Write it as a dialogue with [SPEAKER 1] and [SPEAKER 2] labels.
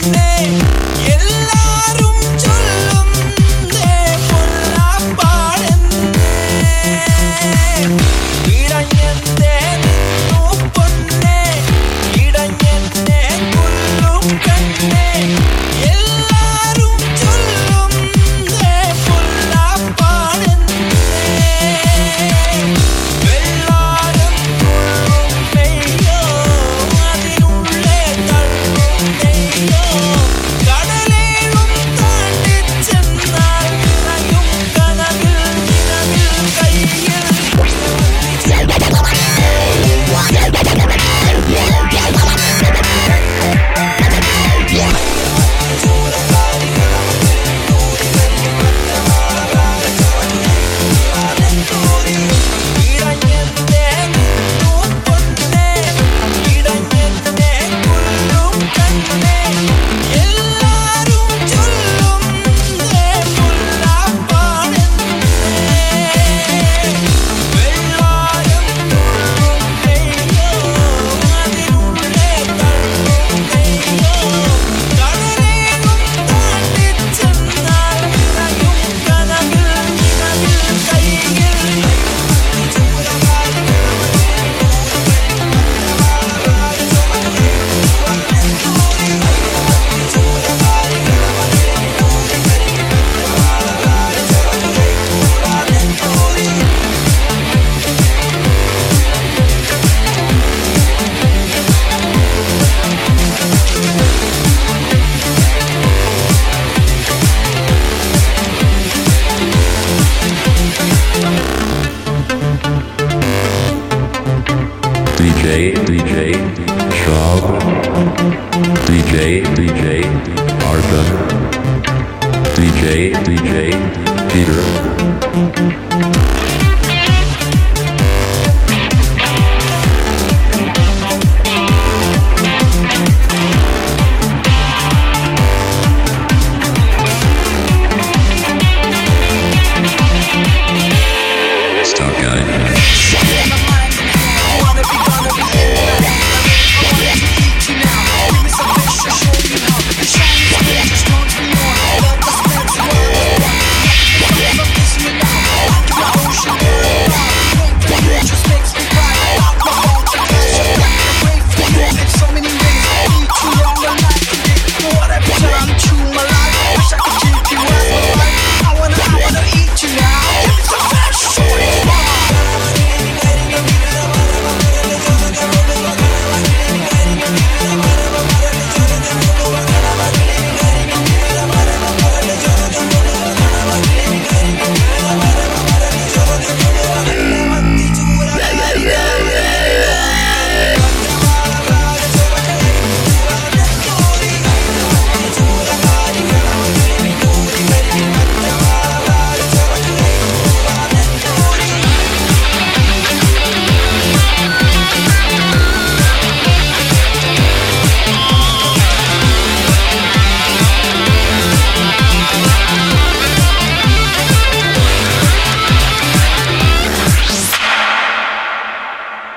[SPEAKER 1] Hey.
[SPEAKER 2] DJ, DJ, Shab, DJ, DJ, Arjun, DJ, DJ, Peter,